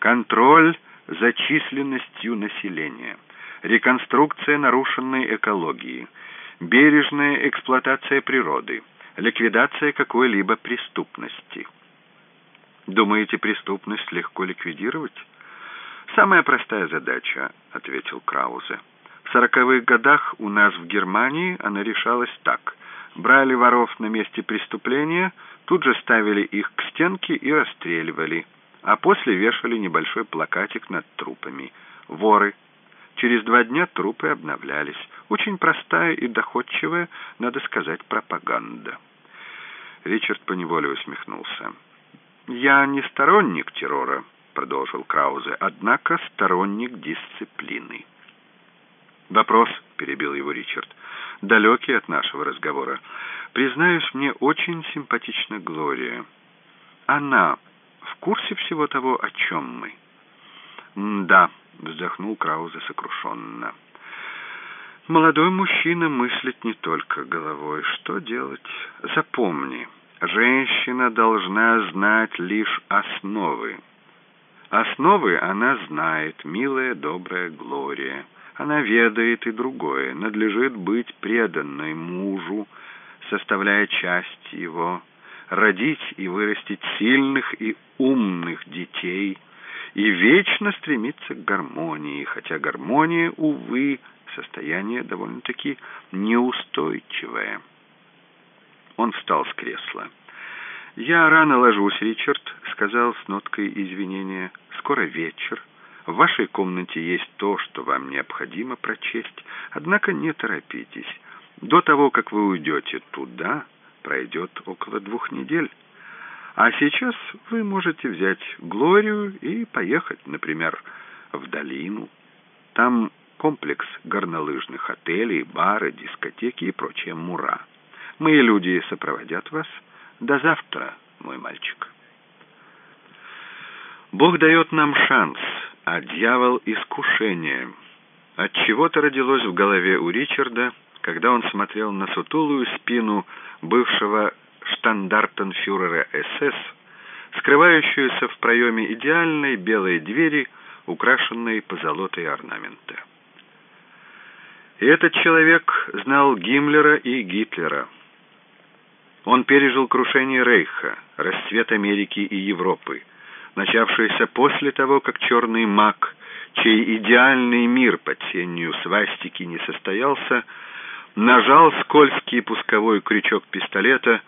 контроль за численностью населения, реконструкция нарушенной экологии, бережная эксплуатация природы, ликвидация какой-либо преступности. Думаете, преступность легко ликвидировать? Самая простая задача, ответил Краузе. В сороковых годах у нас в Германии она решалась так. Брали воров на месте преступления, тут же ставили их к стенке и расстреливали, а после вешали небольшой плакатик над трупами. Воры. Через два дня трупы обновлялись. Очень простая и доходчивая, надо сказать, пропаганда. Ричард поневоле усмехнулся. «Я не сторонник террора», — продолжил Краузе, — «однако сторонник дисциплины». «Вопрос», — перебил его Ричард, — «далекий от нашего разговора. Признаюсь, мне очень симпатична Глория. Она в курсе всего того, о чем мы?» «Да», — вздохнул Краузе сокрушенно. «Молодой мужчина мыслит не только головой. Что делать? Запомни, женщина должна знать лишь основы. Основы она знает, милая, добрая Глория». Она ведает и другое. Надлежит быть преданной мужу, составляя часть его, родить и вырастить сильных и умных детей, и вечно стремиться к гармонии, хотя гармония, увы, состояние довольно-таки неустойчивое. Он встал с кресла. «Я рано ложусь, Ричард», — сказал с ноткой извинения. «Скоро вечер. В вашей комнате есть то, что вам необходимо прочесть, однако не торопитесь. До того, как вы уйдете туда, пройдет около двух недель. А сейчас вы можете взять Глорию и поехать, например, в долину. Там комплекс горнолыжных отелей, бары, дискотеки и прочая мура. Мои люди сопроводят вас. До завтра, мой мальчик. Бог дает нам шанс — а дьявол — искушение. От чего то родилось в голове у Ричарда, когда он смотрел на сутулую спину бывшего штандартенфюрера СС, скрывающуюся в проеме идеальной белой двери, украшенной позолотой орнамента. И этот человек знал Гиммлера и Гитлера. Он пережил крушение Рейха, расцвет Америки и Европы, начавшееся после того, как черный маг, чей идеальный мир под сенью свастики не состоялся, нажал скользкий пусковой крючок пистолета,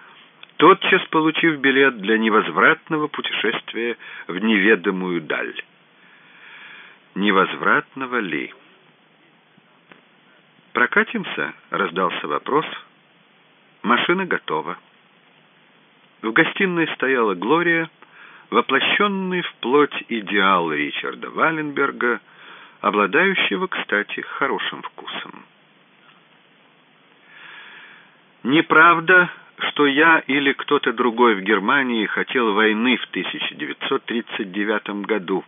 тотчас получив билет для невозвратного путешествия в неведомую даль. Невозвратного ли? «Прокатимся?» — раздался вопрос. «Машина готова». В гостиной стояла Глория, воплощенный в плоть идеал Ричарда Валенберга, обладающего, кстати, хорошим вкусом. Неправда, что я или кто-то другой в Германии хотел войны в 1939 году.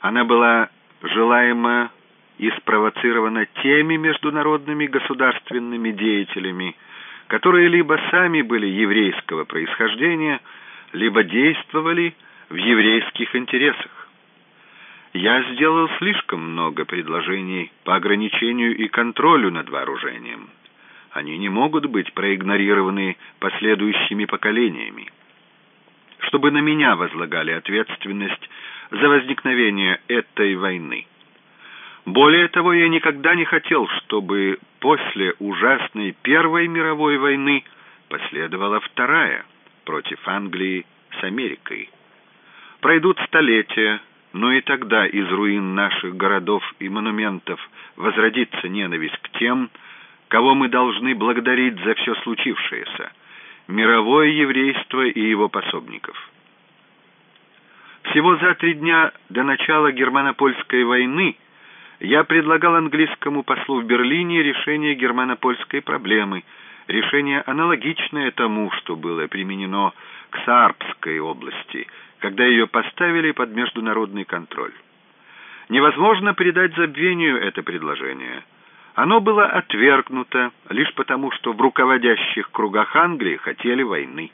Она была желаема и спровоцирована теми международными государственными деятелями, которые либо сами были еврейского происхождения, либо действовали в еврейских интересах. Я сделал слишком много предложений по ограничению и контролю над вооружением. Они не могут быть проигнорированы последующими поколениями. Чтобы на меня возлагали ответственность за возникновение этой войны. Более того, я никогда не хотел, чтобы после ужасной Первой мировой войны последовала Вторая – против Англии с Америкой. Пройдут столетия, но и тогда из руин наших городов и монументов возродится ненависть к тем, кого мы должны благодарить за все случившееся, мировое еврейство и его пособников. Всего за три дня до начала германо-польской войны я предлагал английскому послу в Берлине решение германо-польской проблемы – решение аналогичное тому, что было применено к Саарбской области, когда ее поставили под международный контроль. Невозможно придать забвению это предложение. Оно было отвергнуто лишь потому, что в руководящих кругах Англии хотели войны.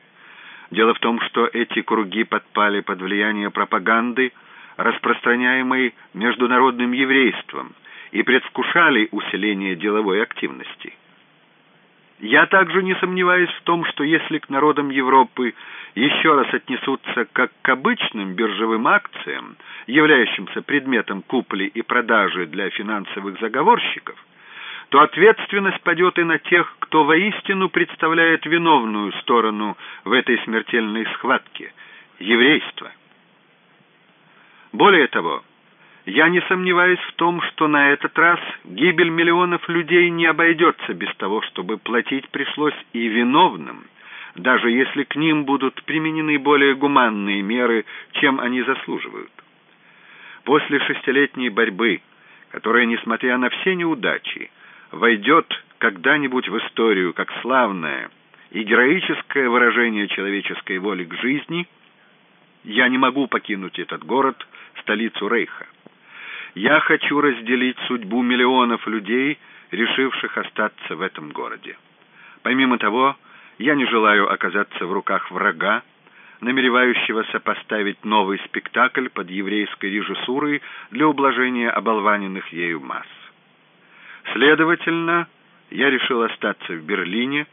Дело в том, что эти круги подпали под влияние пропаганды, распространяемой международным еврейством, и предвкушали усиление деловой активности. Я также не сомневаюсь в том, что если к народам Европы еще раз отнесутся как к обычным биржевым акциям, являющимся предметом купли и продажи для финансовых заговорщиков, то ответственность падет и на тех, кто воистину представляет виновную сторону в этой смертельной схватке – еврейство. Более того, я не сомневаюсь в том, что на этот раз гибель миллионов людей не обойдется без того, чтобы платить пришлось и виновным, даже если к ним будут применены более гуманные меры, чем они заслуживают. После шестилетней борьбы, которая, несмотря на все неудачи, войдет когда-нибудь в историю как славное и героическое выражение человеческой воли к жизни, я не могу покинуть этот город, столицу Рейха. Я хочу разделить судьбу миллионов людей, решивших остаться в этом городе. Помимо того, я не желаю оказаться в руках врага, намеревающегося поставить новый спектакль под еврейской режиссурой для ублажения оболваненных ею масс. Следовательно, я решил остаться в Берлине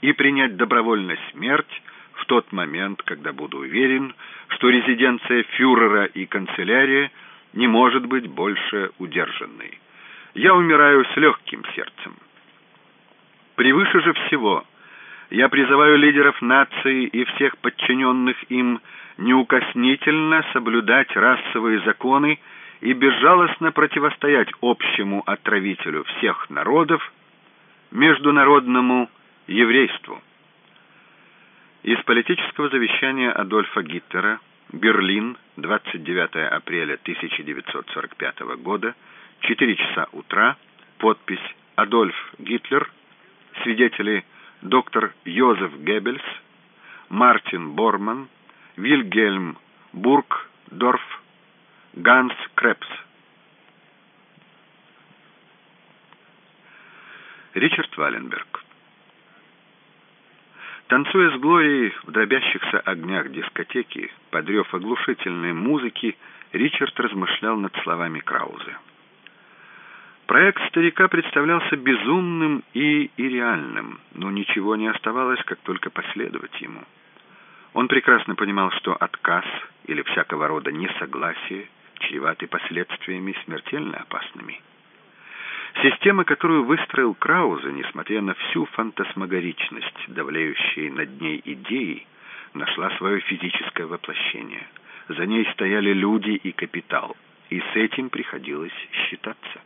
и принять добровольно смерть в тот момент, когда буду уверен, что резиденция фюрера и канцелярия – не может быть больше удержанной. Я умираю с легким сердцем. Превыше же всего я призываю лидеров нации и всех подчиненных им неукоснительно соблюдать расовые законы и безжалостно противостоять общему отравителю всех народов, международному еврейству. Из политического завещания Адольфа Гитлера Берлин, 29 апреля 1945 года, 4 часа утра, подпись «Адольф Гитлер», свидетели доктор Йозеф Геббельс, Мартин Борман, Вильгельм Бургдорф, Ганс Крепс. Ричард Валенберг Танцуя с Глорией в дробящихся огнях дискотеки, подрев оглушительной музыки, Ричард размышлял над словами Краузе. Проект старика представлялся безумным и ирреальным, но ничего не оставалось, как только последовать ему. Он прекрасно понимал, что отказ или всякого рода несогласие чреваты последствиями смертельно опасными. Система, которую выстроил Краузе, несмотря на всю фантасмагоричность, давляющей над ней идеи, нашла свое физическое воплощение. За ней стояли люди и капитал, и с этим приходилось считаться.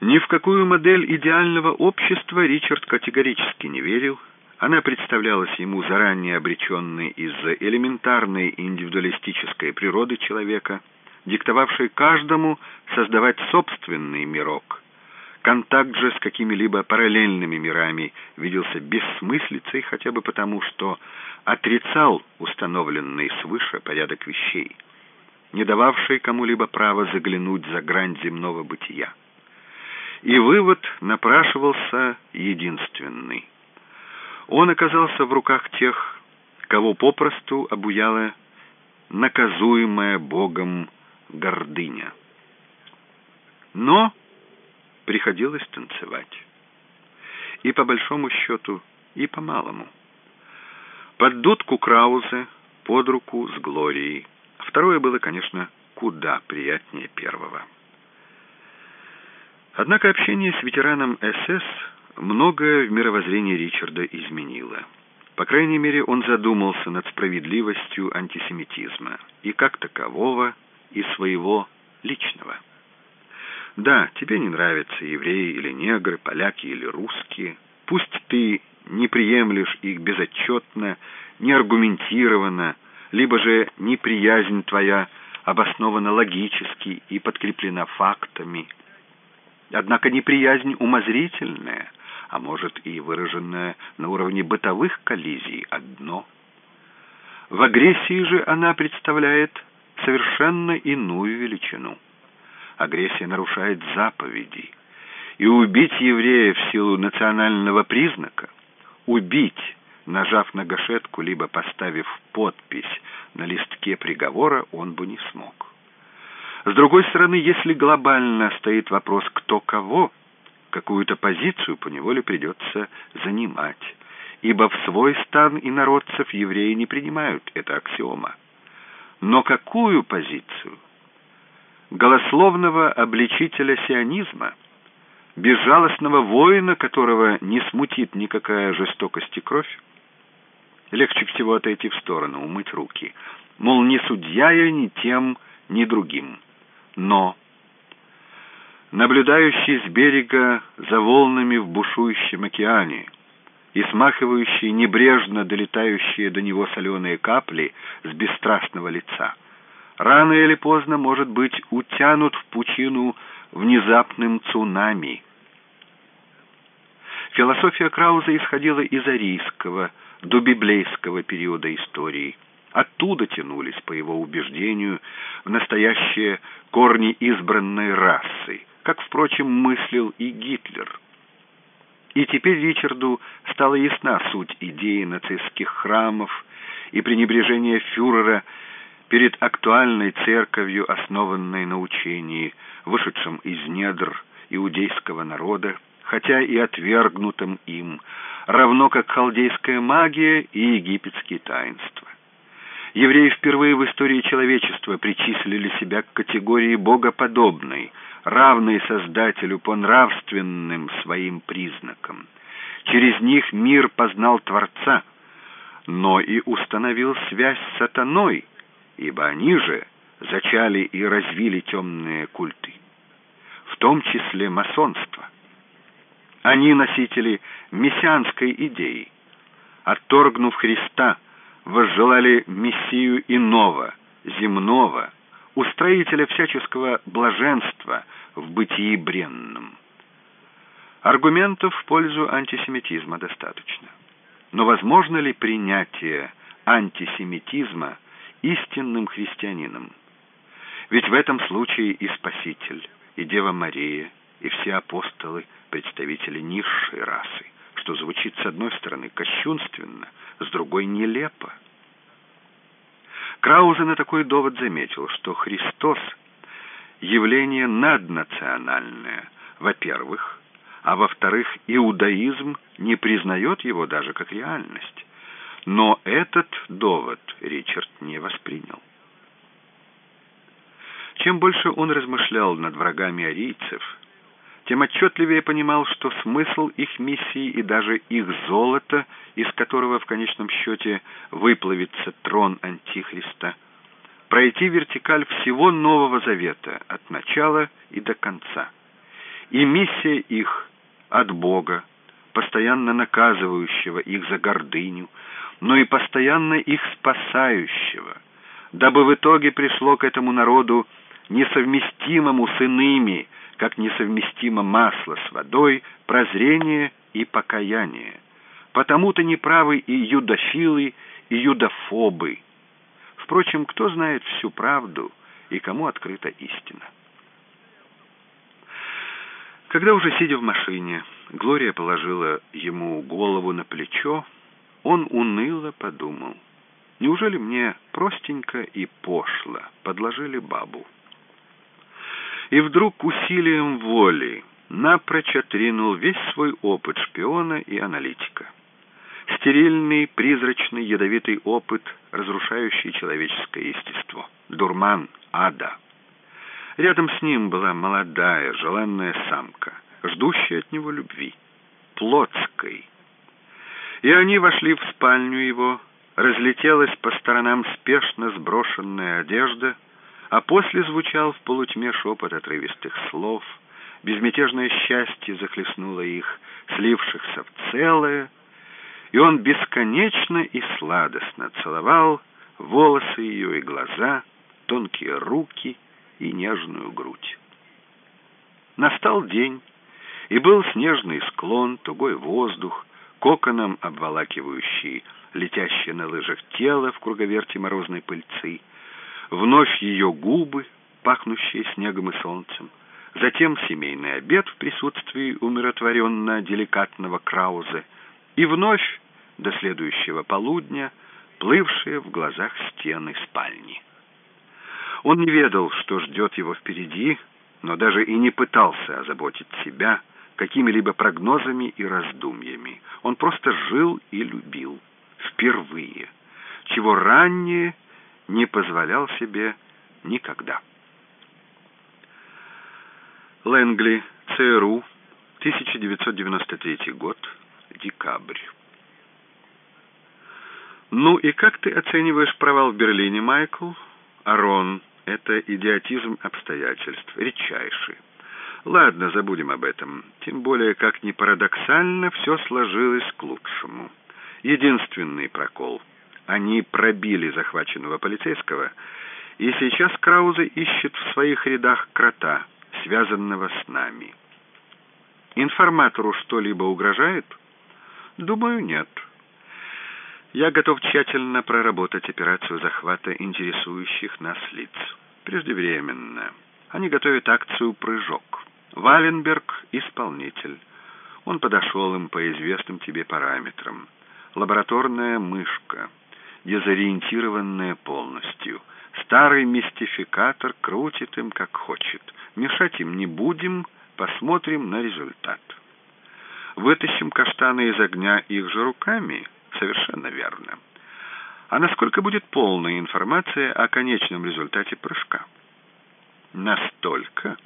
Ни в какую модель идеального общества Ричард категорически не верил. Она представлялась ему заранее обреченной из-за элементарной индивидуалистической природы человека – диктовавший каждому создавать собственный мирок. Контакт же с какими-либо параллельными мирами виделся бессмыслицей хотя бы потому, что отрицал установленный свыше порядок вещей, не дававший кому-либо права заглянуть за грань земного бытия. И вывод напрашивался единственный. Он оказался в руках тех, кого попросту обуяла наказуемая Богом гордыня. Но приходилось танцевать. И по большому счету, и по малому. Под дудку Краузе, под руку с Глорией. Второе было, конечно, куда приятнее первого. Однако общение с ветераном СС многое в мировоззрении Ричарда изменило. По крайней мере, он задумался над справедливостью антисемитизма и как такового – и своего личного. Да, тебе не нравятся евреи или негры, поляки или русские. Пусть ты не приемлешь их безотчетно, неаргументированно, либо же неприязнь твоя обоснована логически и подкреплена фактами. Однако неприязнь умозрительная, а может и выраженная на уровне бытовых коллизий, одно. В агрессии же она представляет совершенно иную величину. Агрессия нарушает заповеди. И убить еврея в силу национального признака, убить, нажав на гашетку, либо поставив подпись на листке приговора он бы не смог. С другой стороны, если глобально стоит вопрос «кто кого», какую-то позицию поневоле придется занимать, ибо в свой стан инородцев евреи не принимают, это аксиома. Но какую позицию? Голословного обличителя сионизма, безжалостного воина, которого не смутит никакая жестокость и кровь? Легче всего отойти в сторону, умыть руки. Мол, не судья я ни тем, ни другим. Но наблюдающий с берега за волнами в бушующем океане и смахивающие небрежно долетающие до него соленые капли с бесстрастного лица, рано или поздно, может быть, утянут в пучину внезапным цунами. Философия Крауза исходила из арийского, до библейского периода истории. Оттуда тянулись, по его убеждению, в настоящие корни избранной расы, как, впрочем, мыслил и Гитлер. И теперь Ричарду стала ясна суть идеи нацистских храмов и пренебрежения фюрера перед актуальной церковью, основанной на учении, вышедшем из недр иудейского народа, хотя и отвергнутым им, равно как халдейская магия и египетские таинства. Евреи впервые в истории человечества причислили себя к категории богоподобной, равной Создателю по нравственным своим признакам. Через них мир познал Творца, но и установил связь с сатаной, ибо они же зачали и развили темные культы, в том числе масонство. Они носители мессианской идеи. Отторгнув Христа, возжелали Мессию иного, земного, устроителя всяческого блаженства в бытии бренном. Аргументов в пользу антисемитизма достаточно. Но возможно ли принятие антисемитизма истинным христианином? Ведь в этом случае и Спаситель, и Дева Мария, и все апостолы – представители низшей расы, что звучит с одной стороны кощунственно, с другой нелепо. Краузе на такой довод заметил, что Христос — явление наднациональное, во-первых, а во-вторых, иудаизм не признает его даже как реальность. Но этот довод Ричард не воспринял. Чем больше он размышлял над врагами арийцев, тем отчетливее понимал, что смысл их миссии и даже их золото, из которого в конечном счете выплавится трон Антихриста, пройти вертикаль всего Нового Завета от начала и до конца. И миссия их от Бога, постоянно наказывающего их за гордыню, но и постоянно их спасающего, дабы в итоге пришло к этому народу несовместимому с иными, как несовместимо масло с водой, прозрение и покаяние. Потому-то неправы и юдофилы, и юдофобы. Впрочем, кто знает всю правду и кому открыта истина? Когда уже сидя в машине, Глория положила ему голову на плечо, он уныло подумал, неужели мне простенько и пошло подложили бабу? И вдруг усилием воли напрочь отринул весь свой опыт шпиона и аналитика. Стерильный, призрачный, ядовитый опыт, разрушающий человеческое естество. Дурман ада. Рядом с ним была молодая, желанная самка, ждущая от него любви. Плотской. И они вошли в спальню его, разлетелась по сторонам спешно сброшенная одежда — а после звучал в полутьме шепот отрывистых слов, безмятежное счастье захлестнуло их, слившихся в целое, и он бесконечно и сладостно целовал волосы ее и глаза, тонкие руки и нежную грудь. Настал день, и был снежный склон, тугой воздух, коконом обволакивающий летящее на лыжах тело в круговерте морозной пыльцы, вновь ее губы, пахнущие снегом и солнцем, затем семейный обед в присутствии умиротворенно-деликатного Краузе, и вновь до следующего полудня плывшие в глазах стены спальни. Он не ведал, что ждет его впереди, но даже и не пытался озаботить себя какими-либо прогнозами и раздумьями. Он просто жил и любил. Впервые. Чего ранее не позволял себе никогда. Лэнгли, ЦРУ, 1993 год, декабрь. Ну и как ты оцениваешь провал в Берлине, Майкл? Арон, это идиотизм обстоятельств, редчайший. Ладно, забудем об этом. Тем более, как ни парадоксально, все сложилось к лучшему. Единственный прокол. Они пробили захваченного полицейского, и сейчас Краузе ищет в своих рядах крота, связанного с нами. Информатору что-либо угрожает? Думаю, нет. Я готов тщательно проработать операцию захвата интересующих нас лиц. Преждевременно. Они готовят акцию «Прыжок». Валенберг — исполнитель. Он подошел им по известным тебе параметрам. Лабораторная мышка, дезориентированная полностью. Старый мистификатор крутит им как хочет. Мешать им не будем, посмотрим на результат. Вытащим каштаны из огня их же руками — Совершенно верно. А насколько будет полная информация о конечном результате прыжка? Настолько,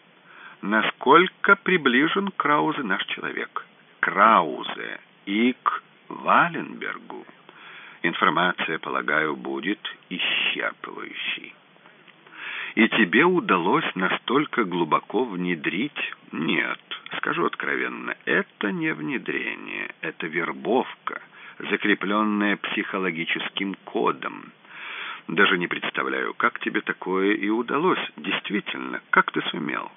насколько приближен Краузе наш человек. Краузе и к Валенбергу. Информация, полагаю, будет исчерпывающей. И тебе удалось настолько глубоко внедрить? Нет, скажу откровенно, это не внедрение, это вербовка — закрепленное психологическим кодом. Даже не представляю, как тебе такое и удалось. Действительно, как ты сумел?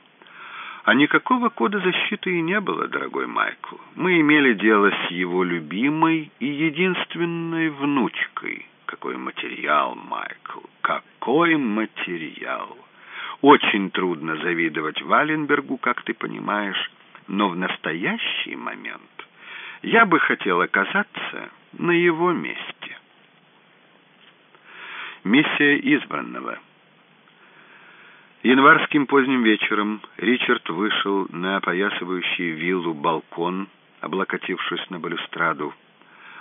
А никакого кода защиты и не было, дорогой Майкл. Мы имели дело с его любимой и единственной внучкой. Какой материал, Майкл, какой материал! Очень трудно завидовать Валенбергу, как ты понимаешь, но в настоящий момент я бы хотел оказаться на его месте. Миссия избранного. Январским поздним вечером Ричард вышел на опоясывающий виллу балкон, облокотившись на балюстраду.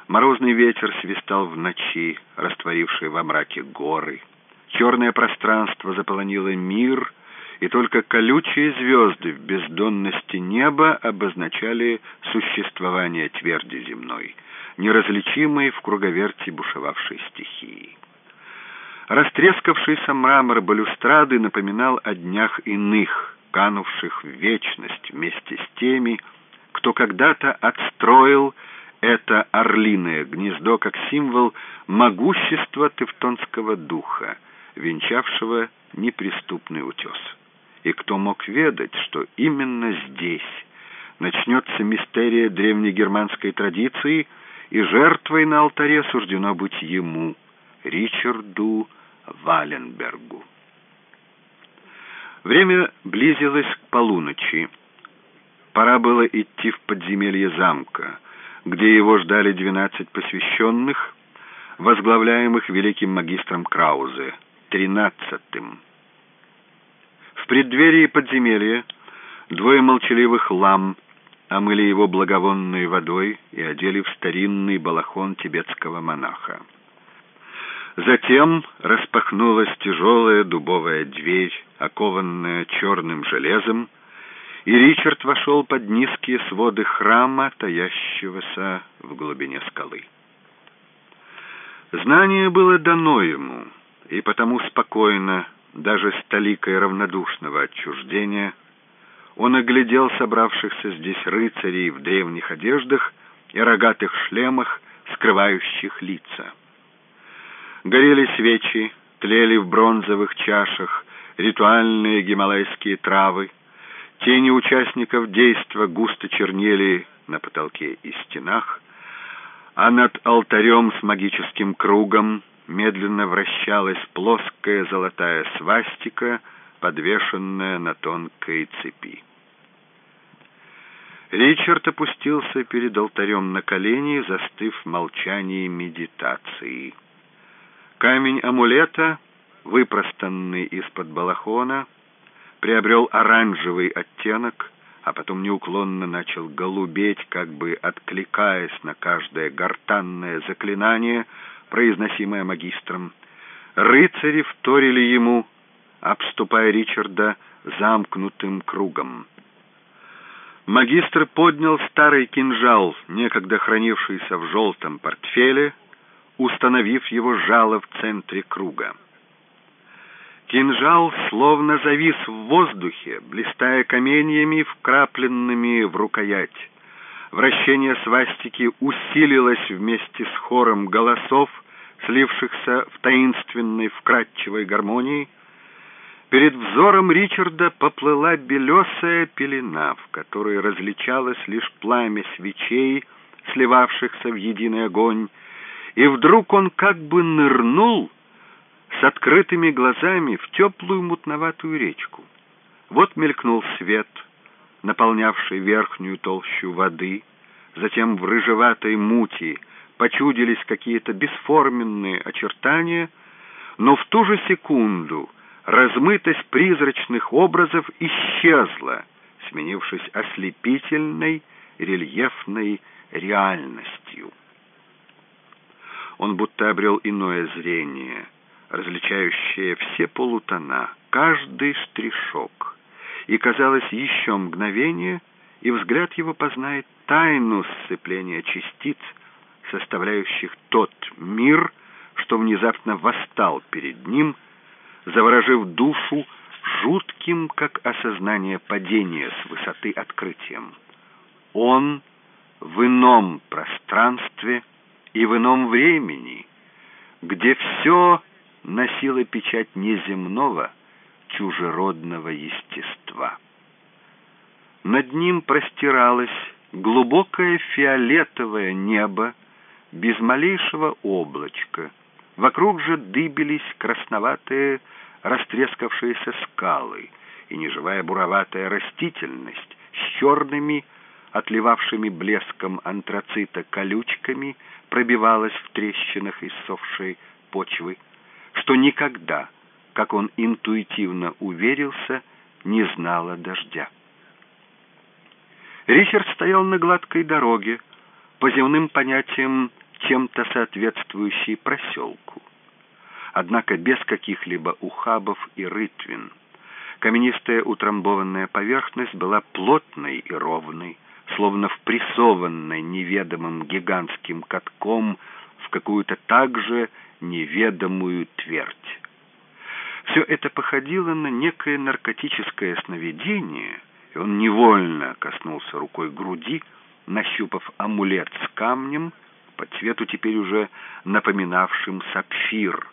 Морозный ветер свистал в ночи, растворивший во мраке горы. Черное пространство заполонило мир — и только колючие звезды в бездонности неба обозначали существование тверди земной, неразличимой в круговерти бушевавшей стихии. Растрескавшийся мрамор балюстрады напоминал о днях иных, канувших в вечность вместе с теми, кто когда-то отстроил это орлиное гнездо как символ могущества тевтонского духа, венчавшего неприступный утес. И кто мог ведать, что именно здесь начнется мистерия древнегерманской традиции, и жертвой на алтаре суждено быть ему, Ричарду Валенбергу. Время близилось к полуночи. Пора было идти в подземелье замка, где его ждали двенадцать посвященных, возглавляемых великим магистром Краузе, тринадцатым. В преддверии подземелья двое молчаливых лам омыли его благовонной водой и одели в старинный балахон тибетского монаха. Затем распахнулась тяжелая дубовая дверь, окованная черным железом, и Ричард вошел под низкие своды храма, таящегося в глубине скалы. Знание было дано ему, и потому спокойно даже с толикой равнодушного отчуждения, он оглядел собравшихся здесь рыцарей в древних одеждах и рогатых шлемах, скрывающих лица. Горели свечи, тлели в бронзовых чашах ритуальные гималайские травы, тени участников действа густо чернели на потолке и стенах, а над алтарем с магическим кругом медленно вращалась плоская золотая свастика, подвешенная на тонкой цепи. Ричард опустился перед алтарем на колени, застыв в молчании медитации. Камень амулета, выпростанный из-под балахона, приобрел оранжевый оттенок, а потом неуклонно начал голубеть, как бы откликаясь на каждое гортанное заклинание, произносимое магистром. Рыцари вторили ему, обступая Ричарда замкнутым кругом. Магистр поднял старый кинжал, некогда хранившийся в желтом портфеле, установив его жало в центре круга. Кинжал словно завис в воздухе, блистая каменьями, вкрапленными в рукоять. Вращение свастики усилилось вместе с хором голосов, слившихся в таинственной вкрадчивой гармонии. Перед взором Ричарда поплыла белесая пелена, в которой различалось лишь пламя свечей, сливавшихся в единый огонь, и вдруг он как бы нырнул с открытыми глазами в теплую мутноватую речку. Вот мелькнул свет, наполнявший верхнюю толщу воды, затем в рыжеватой мути почудились какие-то бесформенные очертания, но в ту же секунду размытость призрачных образов исчезла, сменившись ослепительной рельефной реальностью. Он будто обрел иное зрение — различающее все полутона, каждый штришок. И, казалось, еще мгновение, и взгляд его познает тайну сцепления частиц, составляющих тот мир, что внезапно восстал перед ним, заворожив душу жутким, как осознание падения с высоты открытием. Он в ином пространстве и в ином времени, где все носила печать неземного, чужеродного естества. Над ним простиралось глубокое фиолетовое небо без малейшего облачка. Вокруг же дыбились красноватые растрескавшиеся скалы и неживая буроватая растительность с черными, отливавшими блеском антрацита колючками, пробивалась в трещинах иссохшей почвы что никогда, как он интуитивно уверился, не знала дождя. Ричард стоял на гладкой дороге, по земным понятиям чем-то соответствующей проселку. Однако без каких-либо ухабов и рытвин. Каменистая утрамбованная поверхность была плотной и ровной, словно впрессованной неведомым гигантским катком в какую-то также неведомую твердь. Все это походило на некое наркотическое сновидение, и он невольно коснулся рукой груди, нащупав амулет с камнем, по цвету теперь уже напоминавшим сапфир.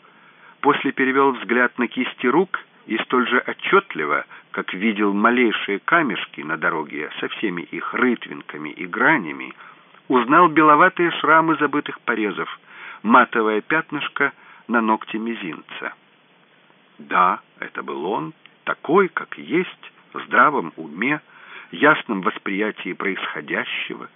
После перевел взгляд на кисти рук и столь же отчетливо, как видел малейшие камешки на дороге со всеми их рытвинками и гранями, узнал беловатые шрамы забытых порезов, матовое пятнышко на ногте мизинца. Да, это был он, такой, как есть, в здравом уме, ясном восприятии происходящего,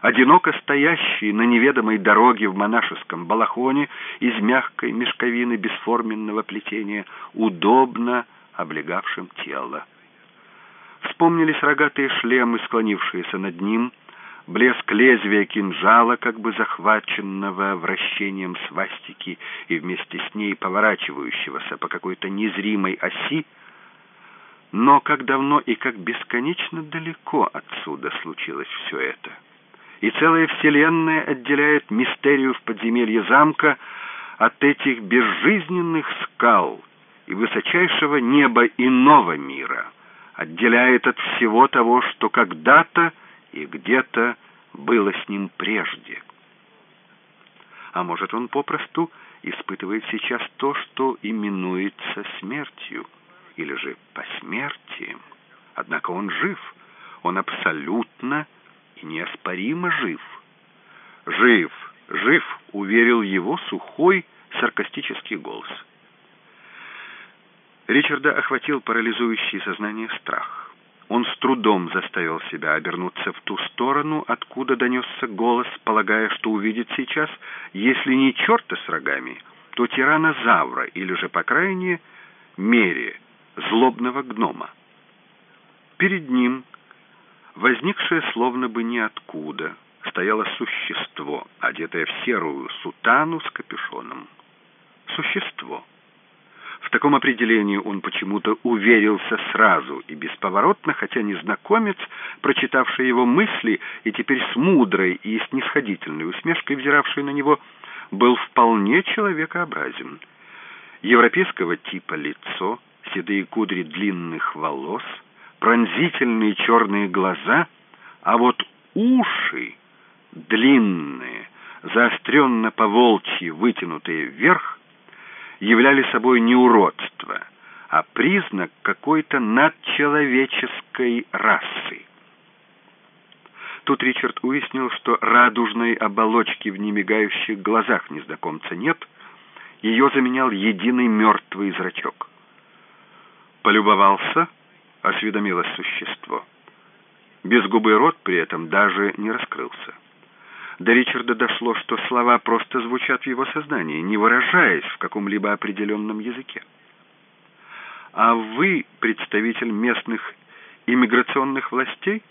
одиноко стоящий на неведомой дороге в монашеском балахоне из мягкой мешковины бесформенного плетения, удобно облегавшим тело. Вспомнились рогатые шлемы, склонившиеся над ним, блеск лезвия кинжала, как бы захваченного вращением свастики и вместе с ней поворачивающегося по какой-то незримой оси, но как давно и как бесконечно далеко отсюда случилось все это. И целая вселенная отделяет мистерию в подземелье замка от этих безжизненных скал и высочайшего неба иного мира, отделяет от всего того, что когда-то и где-то было с ним прежде. А может, он попросту испытывает сейчас то, что именуется смертью, или же посмертием. Однако он жив, он абсолютно и неоспоримо жив. «Жив, жив!» — уверил его сухой саркастический голос. Ричарда охватил парализующий сознание страх. Он с трудом заставил себя обернуться в ту сторону, откуда донесся голос, полагая, что увидит сейчас, если не черта с рогами, то тиранозавра или же, по крайней мере, злобного гнома. Перед ним, возникшее словно бы ниоткуда, стояло существо, одетое в серую сутану с капюшоном. Существо. В таком определении он почему-то уверился сразу и бесповоротно, хотя незнакомец, прочитавший его мысли и теперь с мудрой и снисходительной усмешкой взиравший на него, был вполне человекообразен. Европейского типа лицо, седые кудри длинных волос, пронзительные черные глаза, а вот уши длинные, заостренно по волчьи вытянутые вверх, являли собой не уродство, а признак какой-то надчеловеческой расы. Тут Ричард уяснил, что радужной оболочки в немигающих глазах незнакомца нет, ее заменял единый мертвый зрачок. «Полюбовался?» — осведомилось существо. Без губы рот при этом даже не раскрылся. До Ричарда дошло, что слова просто звучат в его сознании, не выражаясь в каком-либо определенном языке. «А вы представитель местных иммиграционных властей?»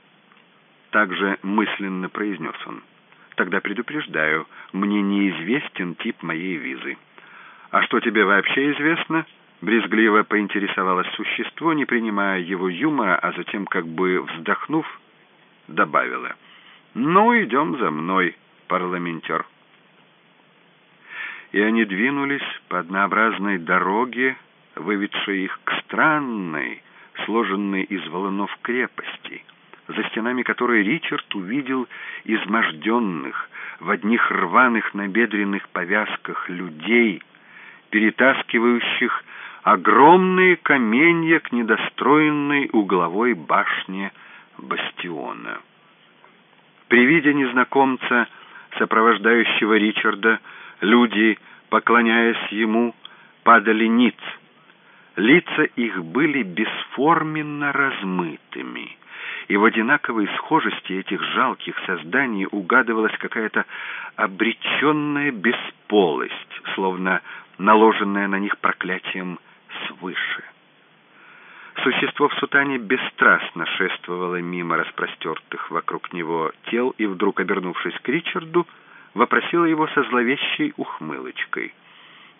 Также мысленно произнес он. «Тогда предупреждаю, мне неизвестен тип моей визы». «А что тебе вообще известно?» Брезгливо поинтересовалось существо, не принимая его юмора, а затем, как бы вздохнув, добавила. «Ну, идем за мной, парламентер». И они двинулись по однообразной дороге, выведшей их к странной, сложенной из валунов крепости, за стенами которой Ричард увидел изможденных, в одних рваных набедренных повязках людей, перетаскивающих огромные каменья к недостроенной угловой башне бастиона. При виде незнакомца, сопровождающего Ричарда, люди, поклоняясь ему, падали ниц. Лица их были бесформенно размытыми, и в одинаковой схожести этих жалких созданий угадывалась какая-то обреченная бесполость, словно наложенная на них проклятием свыше. Существо в сутане бесстрастно шествовало мимо распростертых вокруг него тел и, вдруг обернувшись к Ричарду, вопросило его со зловещей ухмылочкой.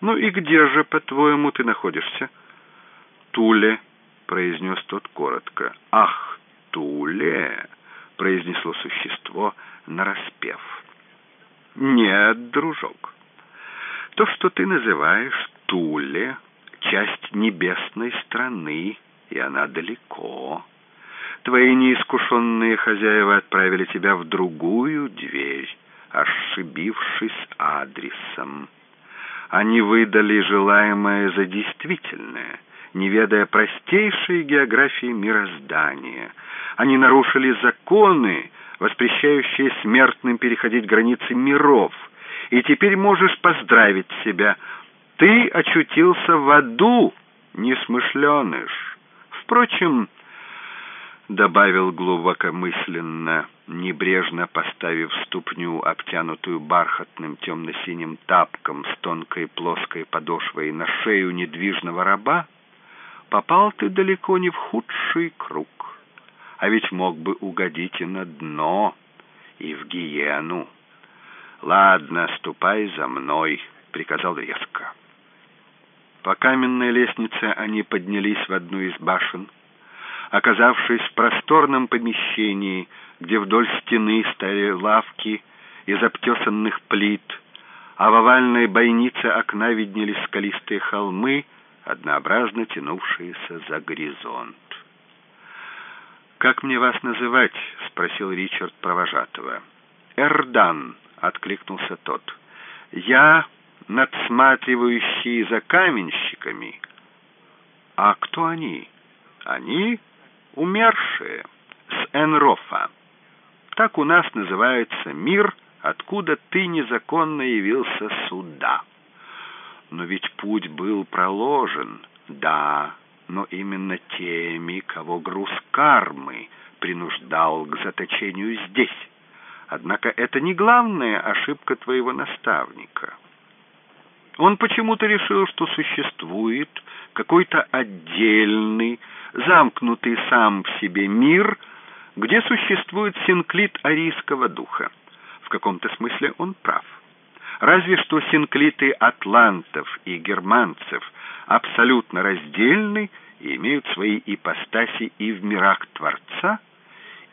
«Ну и где же, по-твоему, ты находишься?» «Туле», — произнес тот коротко. «Ах, Туле!» — произнесло существо, нараспев. «Нет, дружок, то, что ты называешь Туле, часть небесной страны, и она далеко. Твои неискушенные хозяева отправили тебя в другую дверь, ошибившись адресом. Они выдали желаемое за действительное, не ведая простейшей географии мироздания. Они нарушили законы, воспрещающие смертным переходить границы миров, и теперь можешь поздравить себя. Ты очутился в аду, несмышленыш. Впрочем, добавил глубокомысленно, небрежно поставив ступню, обтянутую бархатным темно-синим тапком с тонкой плоской подошвой на шею недвижного раба, попал ты далеко не в худший круг, а ведь мог бы угодить и на дно, и в гиену. «Ладно, ступай за мной», — приказал резко. По каменной лестнице они поднялись в одну из башен. Оказавшись в просторном помещении, где вдоль стены стояли лавки из обтесанных плит, а в овальной бойнице окна виднелись скалистые холмы, однообразно тянувшиеся за горизонт. «Как мне вас называть?» — спросил Ричард провожатого. «Эрдан», — откликнулся тот. «Я надсматривающие за каменщиками. А кто они? Они умершие с Энрофа. Так у нас называется мир, откуда ты незаконно явился сюда. Но ведь путь был проложен, да, но именно теми, кого груз кармы принуждал к заточению здесь. Однако это не главная ошибка твоего наставника. Он почему-то решил, что существует какой-то отдельный, замкнутый сам в себе мир, где существует синклит арийского духа. В каком-то смысле он прав. Разве что синклиты атлантов и германцев абсолютно раздельны и имеют свои ипостаси и в мирах Творца,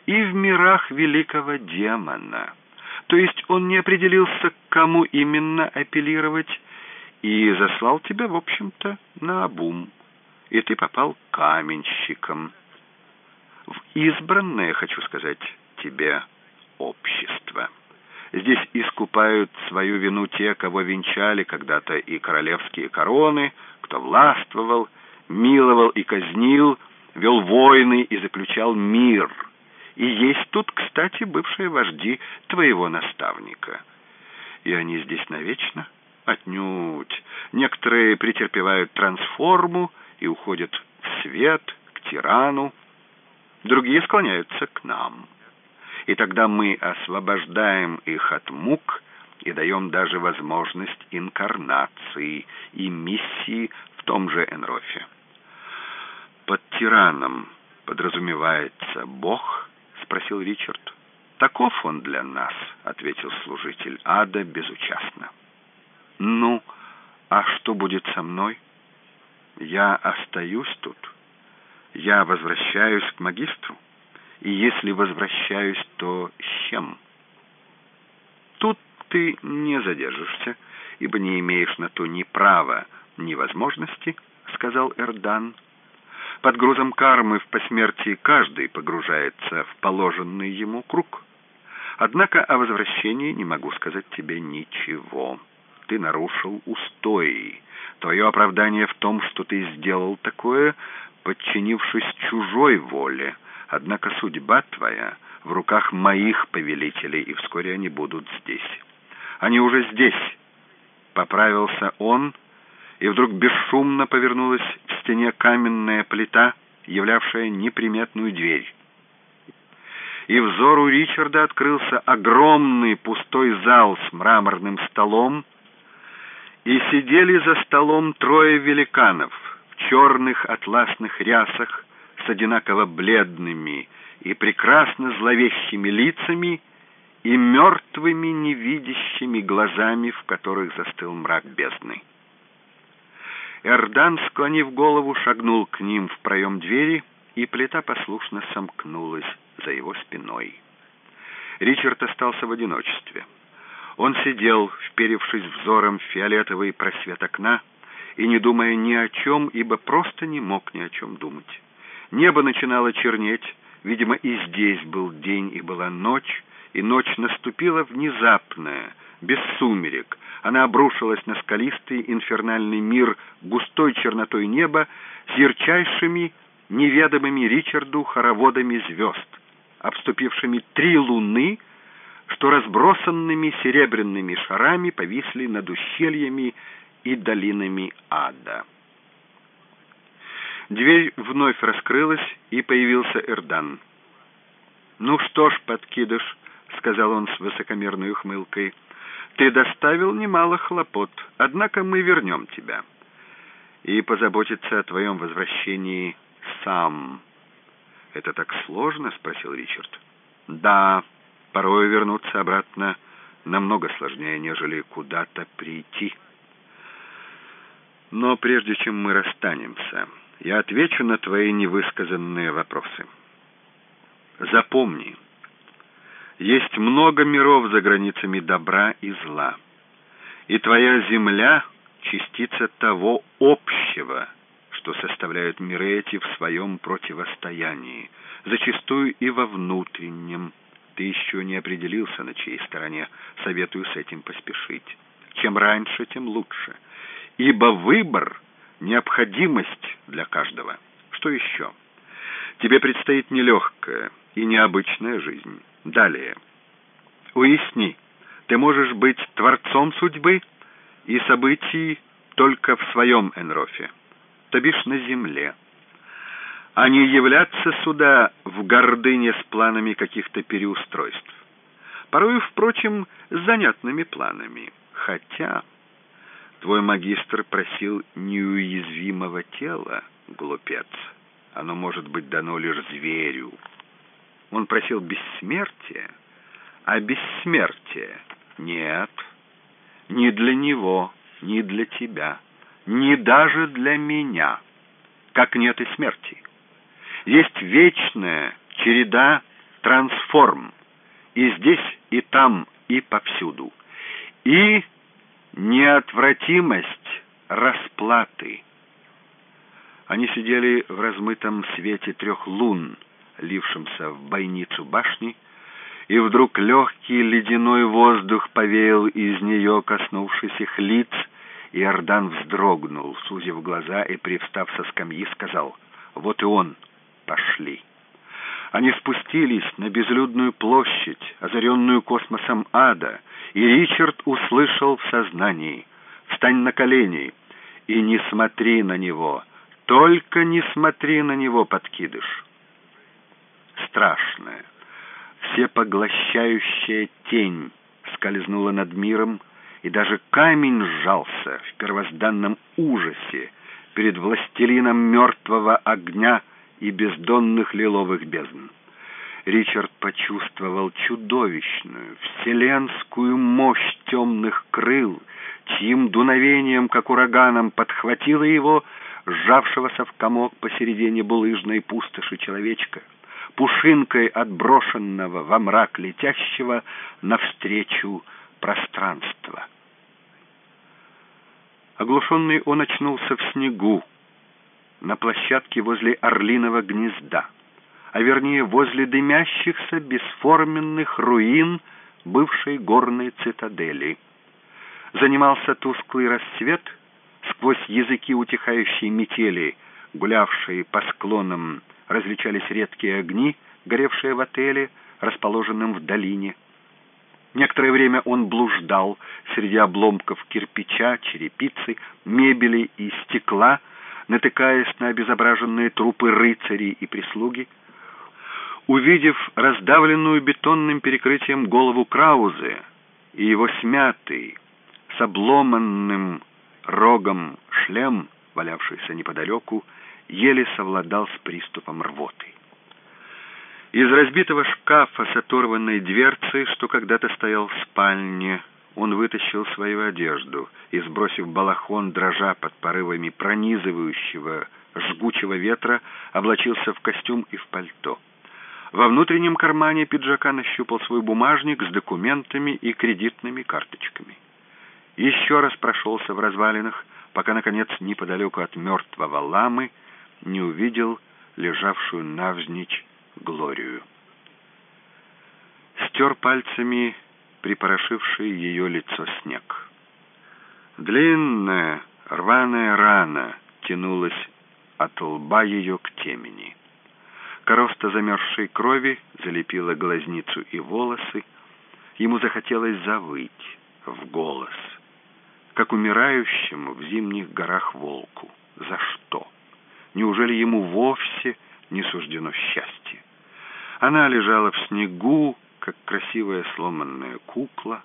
и в мирах великого демона. То есть он не определился, к кому именно апеллировать, и заслал тебя, в общем-то, на обум. И ты попал каменщиком в избранное, хочу сказать тебе, общество. Здесь искупают свою вину те, кого венчали когда-то и королевские короны, кто властвовал, миловал и казнил, вел войны и заключал мир. И есть тут, кстати, бывшие вожди твоего наставника. И они здесь навечно? Отнюдь. Некоторые претерпевают трансформу и уходят в свет, к тирану. Другие склоняются к нам. И тогда мы освобождаем их от мук и даем даже возможность инкарнации и миссии в том же Энрофе. «Под тираном подразумевается Бог?» — спросил Ричард. «Таков он для нас», — ответил служитель ада безучастно. «Ну, а что будет со мной? Я остаюсь тут. Я возвращаюсь к магистру. И если возвращаюсь, то с чем?» «Тут ты не задержишься, ибо не имеешь на то ни права, ни возможности», — сказал Эрдан. «Под грузом кармы в посмертии каждый погружается в положенный ему круг. Однако о возвращении не могу сказать тебе ничего» ты нарушил устои. Твое оправдание в том, что ты сделал такое, подчинившись чужой воле. Однако судьба твоя в руках моих повелителей, и вскоре они будут здесь. Они уже здесь. Поправился он, и вдруг бесшумно повернулась в стене каменная плита, являвшая неприметную дверь. И взору Ричарда открылся огромный пустой зал с мраморным столом, и сидели за столом трое великанов в черных атласных рясах с одинаково бледными и прекрасно зловещими лицами и мертвыми невидящими глазами, в которых застыл мрак бездны. Эрдан, склонив голову, шагнул к ним в проем двери, и плита послушно сомкнулась за его спиной. Ричард остался в одиночестве. Он сидел, вперевшись взором в фиолетовый просвет окна, и не думая ни о чем, ибо просто не мог ни о чем думать. Небо начинало чернеть, видимо, и здесь был день и была ночь, и ночь наступила внезапная, без сумерек. Она обрушилась на скалистый инфернальный мир густой чернотой неба с ярчайшими, неведомыми Ричарду хороводами звезд, обступившими три луны — что разбросанными серебряными шарами повисли над ущельями и долинами ада. Дверь вновь раскрылась, и появился Эрдан. «Ну что ж, подкидыш», — сказал он с высокомерной ухмылкой, — «ты доставил немало хлопот, однако мы вернем тебя. И позаботиться о твоем возвращении сам». «Это так сложно?» — спросил Ричард. «Да», Порой вернуться обратно намного сложнее, нежели куда-то прийти. Но прежде чем мы расстанемся, я отвечу на твои невысказанные вопросы. Запомни, есть много миров за границами добра и зла, и твоя земля — частица того общего, что составляют миры эти в своем противостоянии, зачастую и во внутреннем, ты еще не определился, на чьей стороне. Советую с этим поспешить. Чем раньше, тем лучше. Ибо выбор — необходимость для каждого. Что еще? Тебе предстоит нелегкая и необычная жизнь. Далее. Уясни, ты можешь быть творцом судьбы и событий только в своем Энрофе, то бишь на земле а не являться сюда в гордыне с планами каких-то переустройств. Порою, впрочем, с занятными планами. Хотя Твой магистр просил неуязвимого тела, глупец. Оно может быть дано лишь зверю. Он просил бессмертия, а бессмертие нет, ни для него, ни для тебя, ни даже для меня, как нет и смерти. Есть вечная череда трансформ, и здесь, и там, и повсюду. И неотвратимость расплаты. Они сидели в размытом свете трех лун, лившемся в бойницу башни, и вдруг легкий ледяной воздух повеял из нее, коснувшись их лиц, и Ордан вздрогнул, сузив глаза и, привстав со скамьи, сказал, «Вот и он, пошли». Они спустились на безлюдную площадь, озаренную космосом ада, и Ричард услышал в сознании «Встань на колени и не смотри на него, только не смотри на него, подкидыш». Страшная, всепоглощающая тень скользнула над миром, и даже камень сжался в первозданном ужасе перед властелином мертвого огня — и бездонных лиловых бездн. Ричард почувствовал чудовищную, вселенскую мощь темных крыл, чьим дуновением, как ураганом, подхватило его, сжавшегося в комок посередине булыжной пустоши человечка, пушинкой отброшенного во мрак летящего навстречу пространства. Оглушенный он очнулся в снегу, на площадке возле орлиного гнезда, а вернее возле дымящихся бесформенных руин бывшей горной цитадели. Занимался тусклый рассвет, сквозь языки утихающей метели, гулявшие по склонам, различались редкие огни, горевшие в отеле, расположенном в долине. Некоторое время он блуждал среди обломков кирпича, черепицы, мебели и стекла, натыкаясь на обезображенные трупы рыцарей и прислуги, увидев раздавленную бетонным перекрытием голову Краузе и его смятый, с обломанным рогом шлем, валявшийся неподалеку, еле совладал с приступом рвоты. Из разбитого шкафа с оторванной дверцей, что когда-то стоял в спальне, он вытащил свою одежду и, сбросив балахон, дрожа под порывами пронизывающего, жгучего ветра, облачился в костюм и в пальто. Во внутреннем кармане пиджака нащупал свой бумажник с документами и кредитными карточками. Еще раз прошелся в развалинах, пока, наконец, неподалеку от мертвого ламы не увидел лежавшую навзничь Глорию. Стер пальцами припорошивший ее лицо снег. Длинная рваная рана тянулась от лба ее к темени. Короста замерзшей крови залепила глазницу и волосы. Ему захотелось завыть в голос, как умирающему в зимних горах волку. За что? Неужели ему вовсе не суждено счастье? Она лежала в снегу, как красивая сломанная кукла,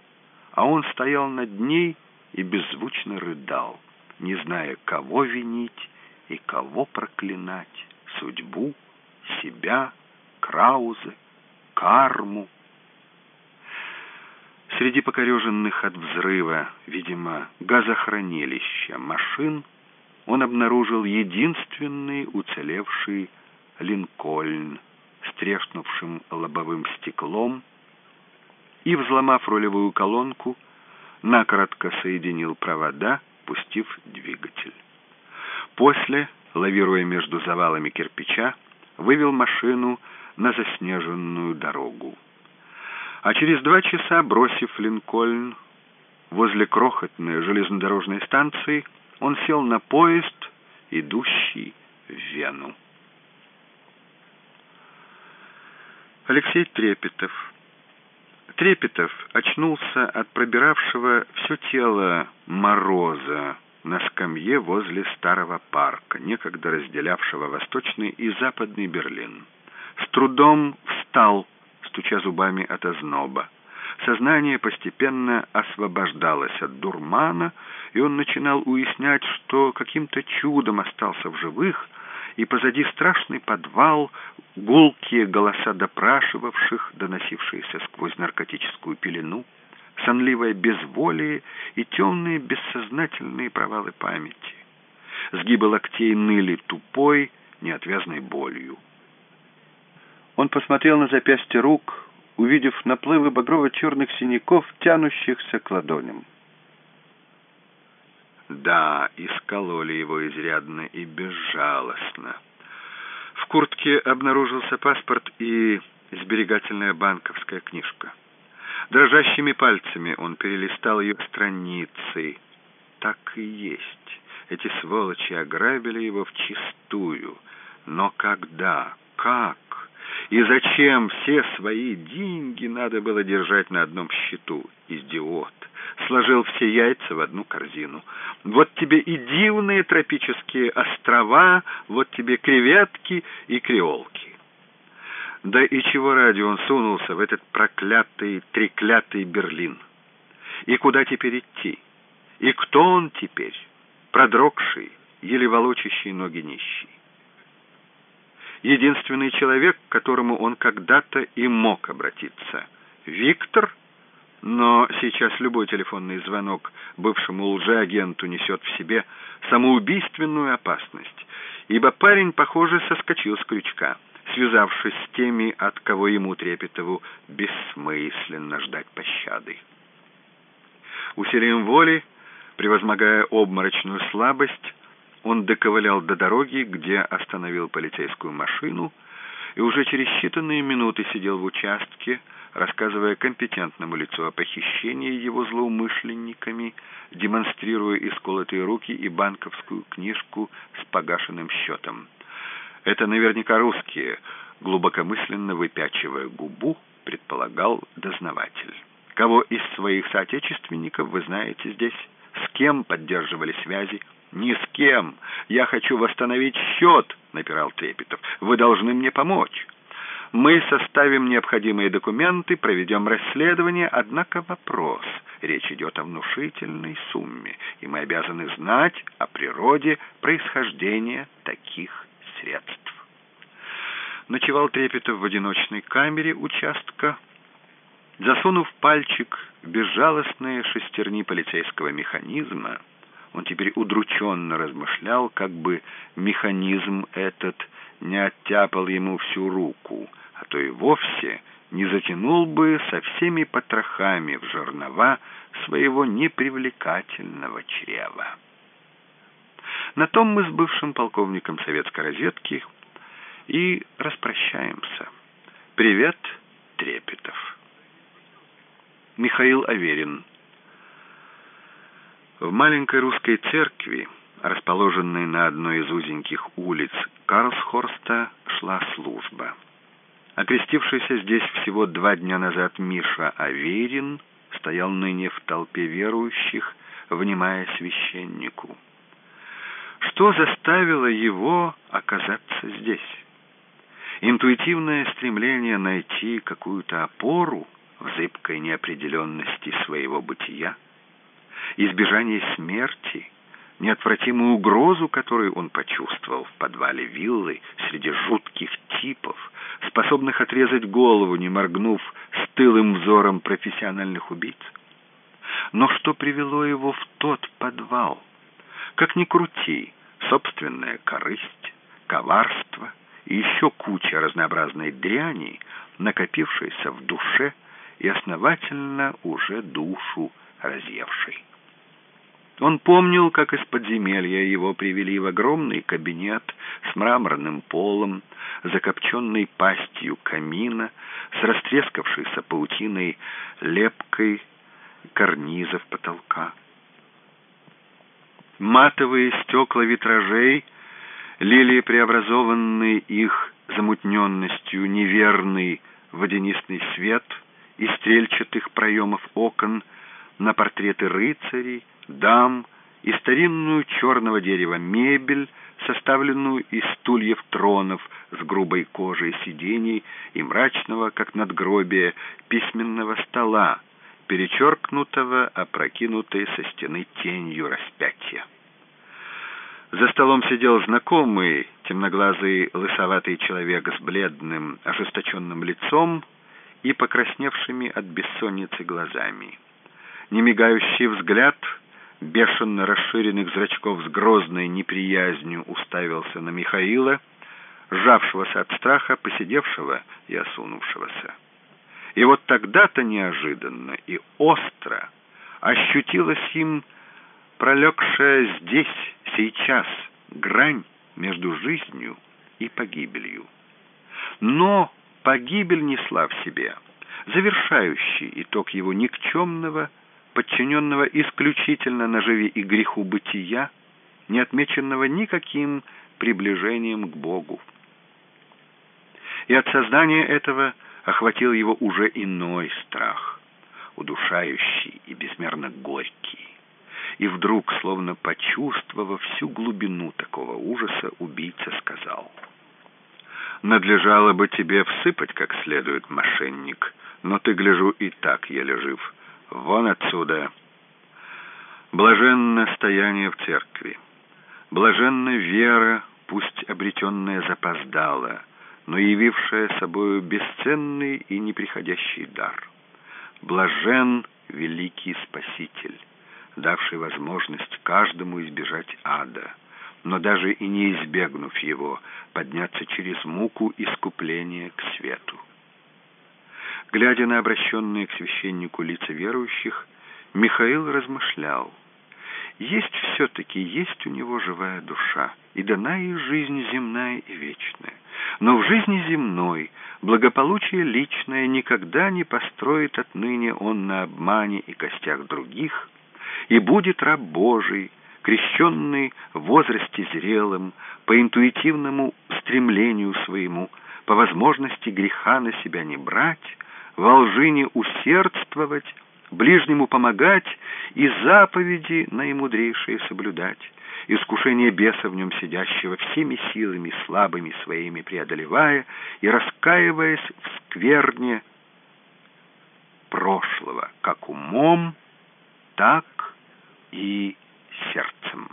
а он стоял над ней и беззвучно рыдал, не зная, кого винить и кого проклинать, судьбу, себя, Краузе, карму. Среди покореженных от взрыва, видимо, газохранилища машин он обнаружил единственный уцелевший Линкольн треснувшим лобовым стеклом и, взломав рулевую колонку, накоротко соединил провода, пустив двигатель. После, лавируя между завалами кирпича, вывел машину на заснеженную дорогу. А через два часа, бросив Линкольн возле крохотной железнодорожной станции, он сел на поезд, идущий в Вену. Алексей Трепетов. Трепетов очнулся от пробиравшего все тело мороза на скамье возле старого парка, некогда разделявшего восточный и западный Берлин. С трудом встал, стуча зубами от озноба. Сознание постепенно освобождалось от дурмана, и он начинал уяснять, что каким-то чудом остался в живых, и позади страшный подвал, гулкие голоса допрашивавших, доносившиеся сквозь наркотическую пелену, сонливое безволие и темные бессознательные провалы памяти. Сгибы локтей ныли тупой, неотвязной болью. Он посмотрел на запястья рук, увидев наплывы багрово-черных синяков, тянущихся к ладоням. Да, искололи его изрядно и безжалостно. В куртке обнаружился паспорт и сберегательная банковская книжка. Дрожащими пальцами он перелистал ее страницы. Так и есть. Эти сволочи ограбили его вчистую. Но когда? Как? И зачем все свои деньги надо было держать на одном счету? Идиот! Сложил все яйца в одну корзину. Вот тебе и дивные тропические острова, вот тебе креветки и креолки. Да и чего ради он сунулся в этот проклятый, треклятый Берлин? И куда теперь идти? И кто он теперь? Продрогший, еле волочащий ноги нищий единственный человек, к которому он когда-то и мог обратиться. Виктор? Но сейчас любой телефонный звонок бывшему лжеагенту несет в себе самоубийственную опасность, ибо парень, похоже, соскочил с крючка, связавшись с теми, от кого ему Трепетову бессмысленно ждать пощады. Усилием воли, превозмогая обморочную слабость, он доковылял до дороги, где остановил полицейскую машину, и уже через считанные минуты сидел в участке, рассказывая компетентному лицу о похищении его злоумышленниками, демонстрируя исколотые руки и банковскую книжку с погашенным счетом. «Это наверняка русские», — глубокомысленно выпячивая губу, предполагал дознаватель. «Кого из своих соотечественников вы знаете здесь? С кем поддерживали связи?» «Ни с кем. Я хочу восстановить счет», — напирал Трепетов. «Вы должны мне помочь. Мы составим необходимые документы, проведем расследование, однако вопрос. Речь идет о внушительной сумме, и мы обязаны знать о природе происхождения таких средств». Ночевал Трепетов в одиночной камере участка, засунув пальчик в безжалостные шестерни полицейского механизма, он теперь удрученно размышлял, как бы механизм этот не оттяпал ему всю руку, а то и вовсе не затянул бы со всеми потрохами в жернова своего непривлекательного чрева. На том мы с бывшим полковником советской разведки и распрощаемся. Привет, Трепетов. Михаил Аверин в маленькой русской церкви, расположенной на одной из узеньких улиц Карлсхорста, шла служба. Окрестившийся здесь всего два дня назад Миша Аверин стоял ныне в толпе верующих, внимая священнику. Что заставило его оказаться здесь? Интуитивное стремление найти какую-то опору в зыбкой неопределенности своего бытия – избежание смерти, неотвратимую угрозу, которую он почувствовал в подвале виллы среди жутких типов, способных отрезать голову, не моргнув с тылым взором профессиональных убийц. Но что привело его в тот подвал? Как ни крути, собственная корысть, коварство и еще куча разнообразной дряни, накопившейся в душе и основательно уже душу разъевшей. Он помнил, как из подземелья его привели в огромный кабинет с мраморным полом, закопченной пастью камина, с растрескавшейся паутиной лепкой карнизов потолка. Матовые стекла витражей лили преобразованный их замутненностью неверный водянистый свет из стрельчатых проемов окон на портреты рыцарей, дам и старинную черного дерева мебель, составленную из стульев тронов с грубой кожей сидений и мрачного, как надгробие, письменного стола, перечеркнутого, опрокинутой со стены тенью распятия. За столом сидел знакомый, темноглазый, лысоватый человек с бледным, ожесточенным лицом и покрасневшими от бессонницы глазами. Немигающий взгляд, бешено расширенных зрачков с грозной неприязнью уставился на Михаила, сжавшегося от страха, посидевшего и осунувшегося. И вот тогда-то неожиданно и остро ощутилась им пролегшая здесь, сейчас, грань между жизнью и погибелью. Но погибель несла в себе завершающий итог его никчемного, подчиненного исключительно наживе и греху бытия, не отмеченного никаким приближением к Богу. И от сознания этого охватил его уже иной страх, удушающий и безмерно горький. И вдруг, словно почувствовав всю глубину такого ужаса, убийца сказал, «Надлежало бы тебе всыпать как следует, мошенник, но ты, гляжу, и так еле жив. Вон отсюда!» Блаженно стояние в церкви, блаженна вера, пусть обретенная запоздала, но явившая собою бесценный и неприходящий дар. Блажен великий Спаситель, давший возможность каждому избежать ада, но даже и не избегнув его, подняться через муку искупления к свету. Глядя на обращенные к священнику лица верующих, Михаил размышлял. Есть все-таки, есть у него живая душа, и дана ей жизнь земная и вечная. Но в жизни земной благополучие личное никогда не построит отныне он на обмане и костях других, и будет раб Божий, крещенный в возрасте зрелым, по интуитивному стремлению своему, по возможности греха на себя не брать, во лжи не усердствовать, ближнему помогать и заповеди наимудрейшие соблюдать, искушение беса в нем сидящего всеми силами слабыми своими преодолевая и раскаиваясь в скверне прошлого, как умом, так и сердцем.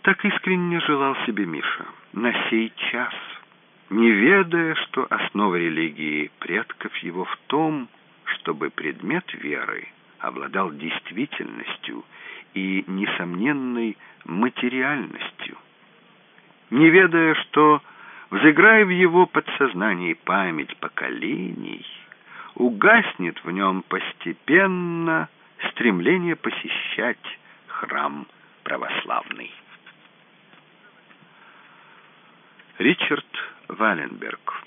Так искренне желал себе Миша на сей час, не ведая, что основа религии предков его в том, чтобы предмет веры обладал действительностью и несомненной материальностью, не ведая, что, взыграя в его подсознании память поколений, угаснет в нем постепенно стремление посещать храм православный. Ричард Валенберг.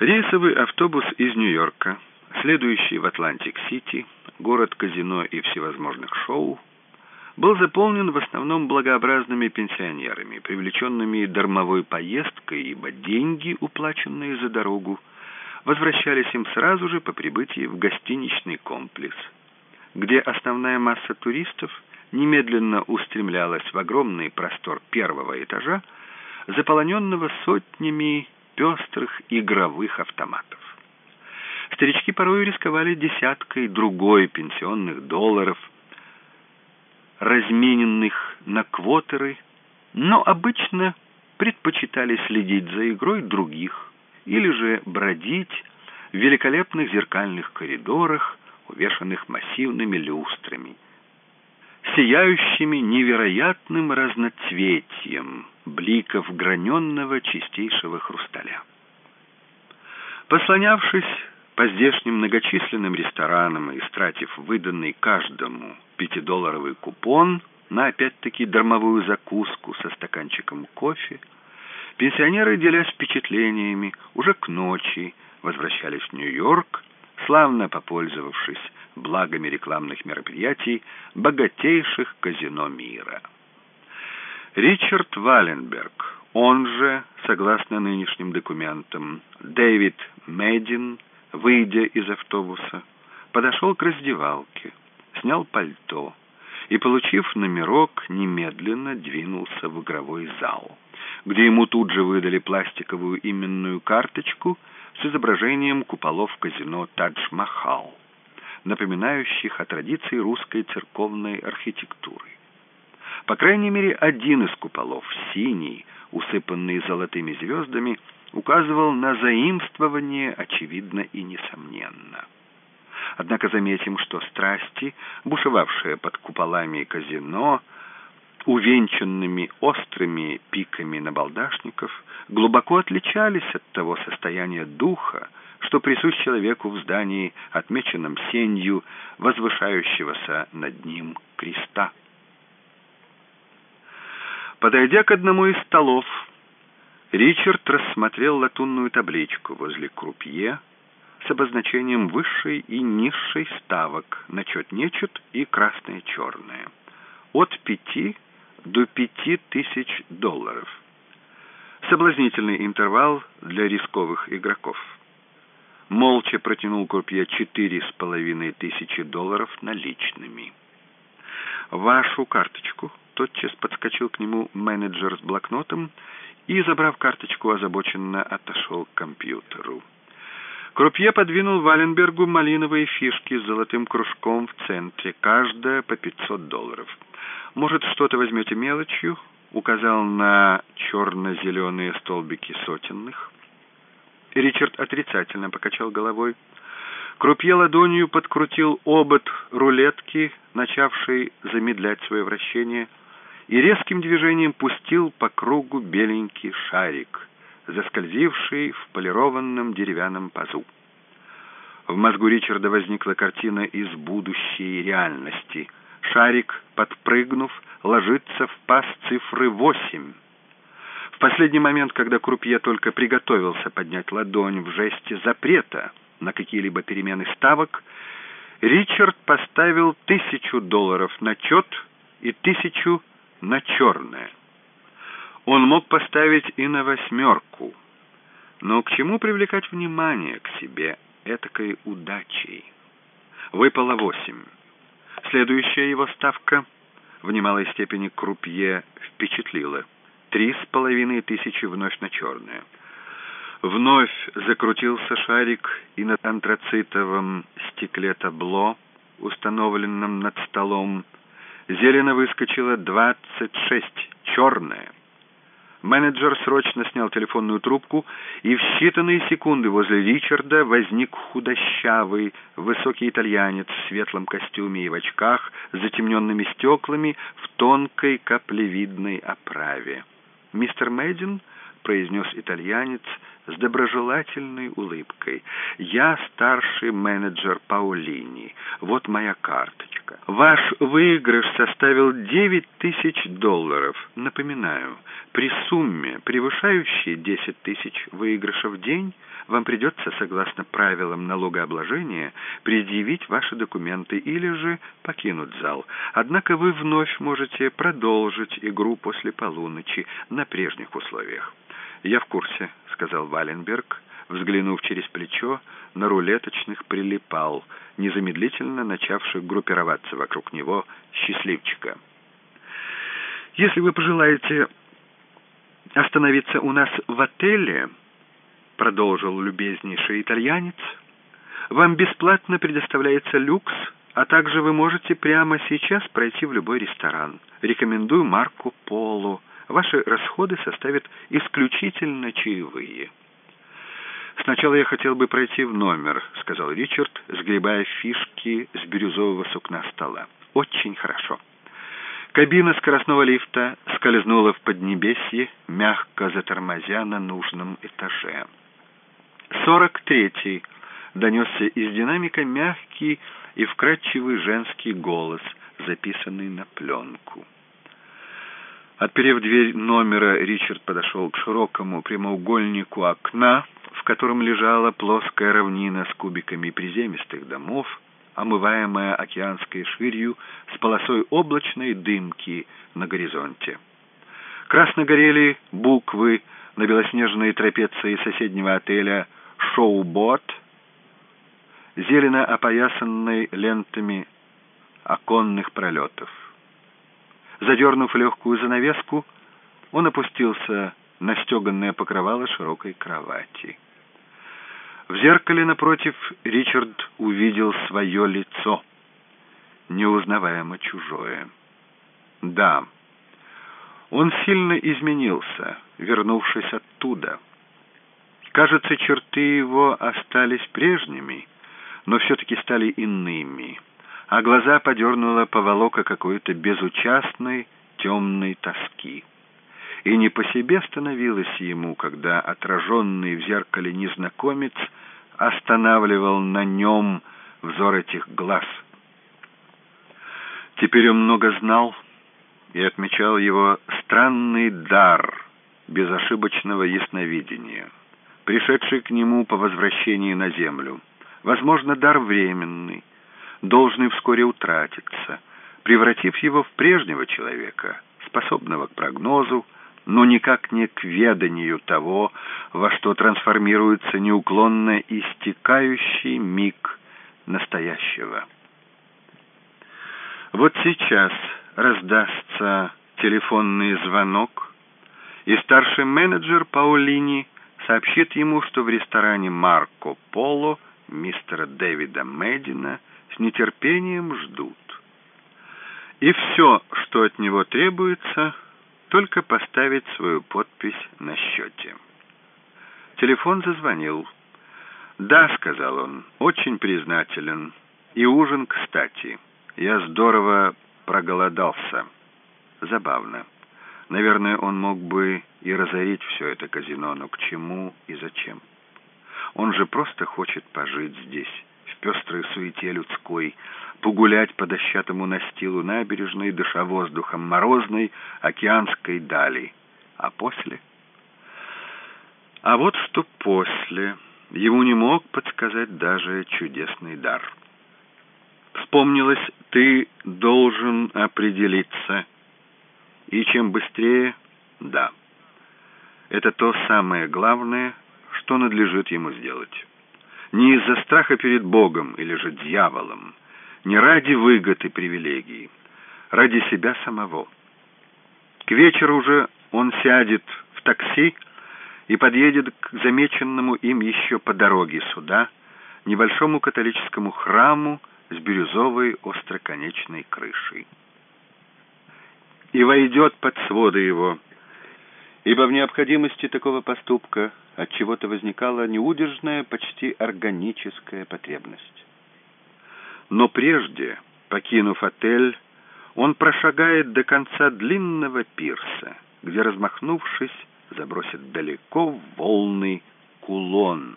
Рейсовый автобус из Нью-Йорка, следующий в Атлантик-Сити, город-казино и всевозможных шоу, был заполнен в основном благообразными пенсионерами, привлеченными дармовой поездкой, ибо деньги, уплаченные за дорогу, возвращались им сразу же по прибытии в гостиничный комплекс, где основная масса туристов немедленно устремлялась в огромный простор первого этажа, заполоненного сотнями пестрых игровых автоматов. Старички порой рисковали десяткой другой пенсионных долларов, размененных на квотеры, но обычно предпочитали следить за игрой других или же бродить в великолепных зеркальных коридорах, увешанных массивными люстрами, сияющими невероятным разноцветием бликов граненного чистейшего хрусталя. Послонявшись по здешним многочисленным ресторанам и стратив выданный каждому пятидолларовый купон на опять-таки дармовую закуску со стаканчиком кофе, пенсионеры, делясь впечатлениями, уже к ночи возвращались в Нью-Йорк, славно попользовавшись благами рекламных мероприятий богатейших казино мира. Ричард Валенберг, он же, согласно нынешним документам, Дэвид Медин, выйдя из автобуса, подошел к раздевалке, снял пальто и, получив номерок, немедленно двинулся в игровой зал, где ему тут же выдали пластиковую именную карточку, с изображением куполов казино «Тадж-Махал», напоминающих о традиции русской церковной архитектуры. По крайней мере, один из куполов, синий, усыпанный золотыми звездами, указывал на заимствование очевидно и несомненно. Однако заметим, что страсти, бушевавшие под куполами казино, увенчанными острыми пиками набалдашников, глубоко отличались от того состояния духа, что присущ человеку в здании, отмеченном сенью возвышающегося над ним креста. Подойдя к одному из столов, Ричард рассмотрел латунную табличку возле крупье с обозначением высшей и низшей ставок на чет-нечет и красное-черное. От пяти до пяти тысяч долларов. Соблазнительный интервал для рисковых игроков. Молча протянул крупье четыре с половиной тысячи долларов наличными. «Вашу карточку», — тотчас подскочил к нему менеджер с блокнотом и, забрав карточку, озабоченно отошел к компьютеру. Крупье подвинул Валенбергу малиновые фишки с золотым кружком в центре, каждая по 500 долларов. «Может, что-то возьмете мелочью?» — указал на черно-зеленые столбики сотенных. Ричард отрицательно покачал головой. Крупье ладонью подкрутил обод рулетки, начавший замедлять свое вращение, и резким движением пустил по кругу беленький шарик, заскользивший в полированном деревянном пазу. В мозгу Ричарда возникла картина из будущей реальности. Шарик, подпрыгнув, ложится в паз цифры восемь. В последний момент, когда Крупье только приготовился поднять ладонь в жесте запрета на какие-либо перемены ставок, Ричард поставил тысячу долларов на чет и тысячу на черное. Он мог поставить и на восьмерку, но к чему привлекать внимание к себе этакой удачей? Выпало восемь. Следующая его ставка в немалой степени крупье впечатлила. Три с половиной тысячи вновь на черное. Вновь закрутился шарик, и на антрацитовом стекле табло, установленном над столом, зелено выскочило двадцать шесть, черное — Менеджер срочно снял телефонную трубку, и в считанные секунды возле Ричарда возник худощавый, высокий итальянец в светлом костюме и в очках с затемненными стеклами в тонкой каплевидной оправе. «Мистер Мэддин?» — произнес итальянец с доброжелательной улыбкой. «Я старший менеджер Паулини. Вот моя карточка. Ваш выигрыш составил девять тысяч долларов. Напоминаю, при сумме, превышающей десять тысяч выигрышев в день, вам придется, согласно правилам налогообложения, предъявить ваши документы или же покинуть зал. Однако вы вновь можете продолжить игру после полуночи на прежних условиях. «Я в курсе», — сказал Валенберг, взглянув через плечо на рулеточных прилипал, незамедлительно начавших группироваться вокруг него счастливчика. «Если вы пожелаете остановиться у нас в отеле», — продолжил любезнейший итальянец, «вам бесплатно предоставляется люкс, а также вы можете прямо сейчас пройти в любой ресторан. Рекомендую марку «Поло», Ваши расходы составят исключительно чаевые. «Сначала я хотел бы пройти в номер», — сказал Ричард, сгребая фишки с бирюзового сукна стола. «Очень хорошо». Кабина скоростного лифта скользнула в поднебесье, мягко затормозя на нужном этаже. «Сорок третий», — донесся из динамика мягкий и вкрадчивый женский голос, записанный на пленку. Отперев дверь номера, Ричард подошел к широкому прямоугольнику окна, в котором лежала плоская равнина с кубиками приземистых домов, омываемая океанской ширью с полосой облачной дымки на горизонте. Красно горели буквы на белоснежной трапеции соседнего отеля «Шоу-бот», зелено опоясанной лентами оконных пролетов. Задернув легкую занавеску, он опустился на стеганное покрывало широкой кровати. В зеркале напротив Ричард увидел свое лицо, неузнаваемо чужое. Да, он сильно изменился, вернувшись оттуда. Кажется, черты его остались прежними, но все-таки стали иными, а глаза подернула поволока какой-то безучастной темной тоски и не по себе становилось ему, когда отраженный в зеркале незнакомец останавливал на нем взор этих глаз. Теперь он много знал и отмечал его странный дар безошибочного ясновидения, пришедший к нему по возвращении на землю. Возможно, дар временный, должный вскоре утратиться, превратив его в прежнего человека, способного к прогнозу, но никак не к веданию того, во что трансформируется неуклонно истекающий миг настоящего. Вот сейчас раздастся телефонный звонок, и старший менеджер Паулини сообщит ему, что в ресторане «Марко Поло» мистера Дэвида Мэддина с нетерпением ждут. И все, что от него требуется — только поставить свою подпись на счете. Телефон зазвонил. «Да», — сказал он, — «очень признателен. И ужин, кстати. Я здорово проголодался. Забавно. Наверное, он мог бы и разорить все это казино, но к чему и зачем? Он же просто хочет пожить здесь, пестрой суете людской, погулять по дощатому настилу набережной, дыша воздухом морозной океанской дали. А после? А вот что после. Ему не мог подсказать даже чудесный дар. Вспомнилось, ты должен определиться. И чем быстрее, да. Это то самое главное, что надлежит ему сделать. Не из-за страха перед Богом или же дьяволом, не ради выгод и привилегий, ради себя самого. К вечеру уже он сядет в такси и подъедет к замеченному им еще по дороге сюда, небольшому католическому храму с бирюзовой остроконечной крышей. И войдет под своды его, ибо в необходимости такого поступка от чего-то возникала неудержная, почти органическая потребность. Но прежде, покинув отель, он прошагает до конца длинного пирса, где, размахнувшись, забросит далеко в волны кулон.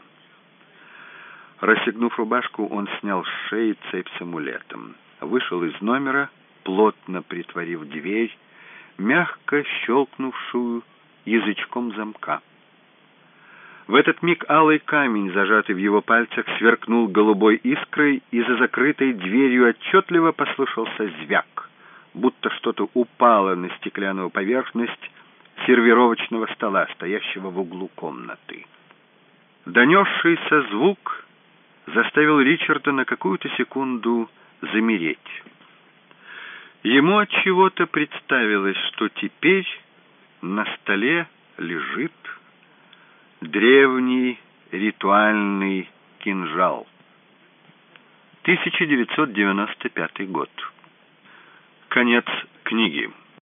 Расстегнув рубашку, он снял с шеи цепь с амулетом, вышел из номера, плотно притворив дверь, мягко щелкнувшую язычком замка. В этот миг алый камень, зажатый в его пальцах, сверкнул голубой искрой, и за закрытой дверью отчетливо послышался звяк, будто что-то упало на стеклянную поверхность сервировочного стола, стоящего в углу комнаты. Донесшийся звук заставил Ричарда на какую-то секунду замереть. Ему от чего-то представилось, что теперь на столе лежит Древний ритуальный кинжал. 1995 год. Конец книги.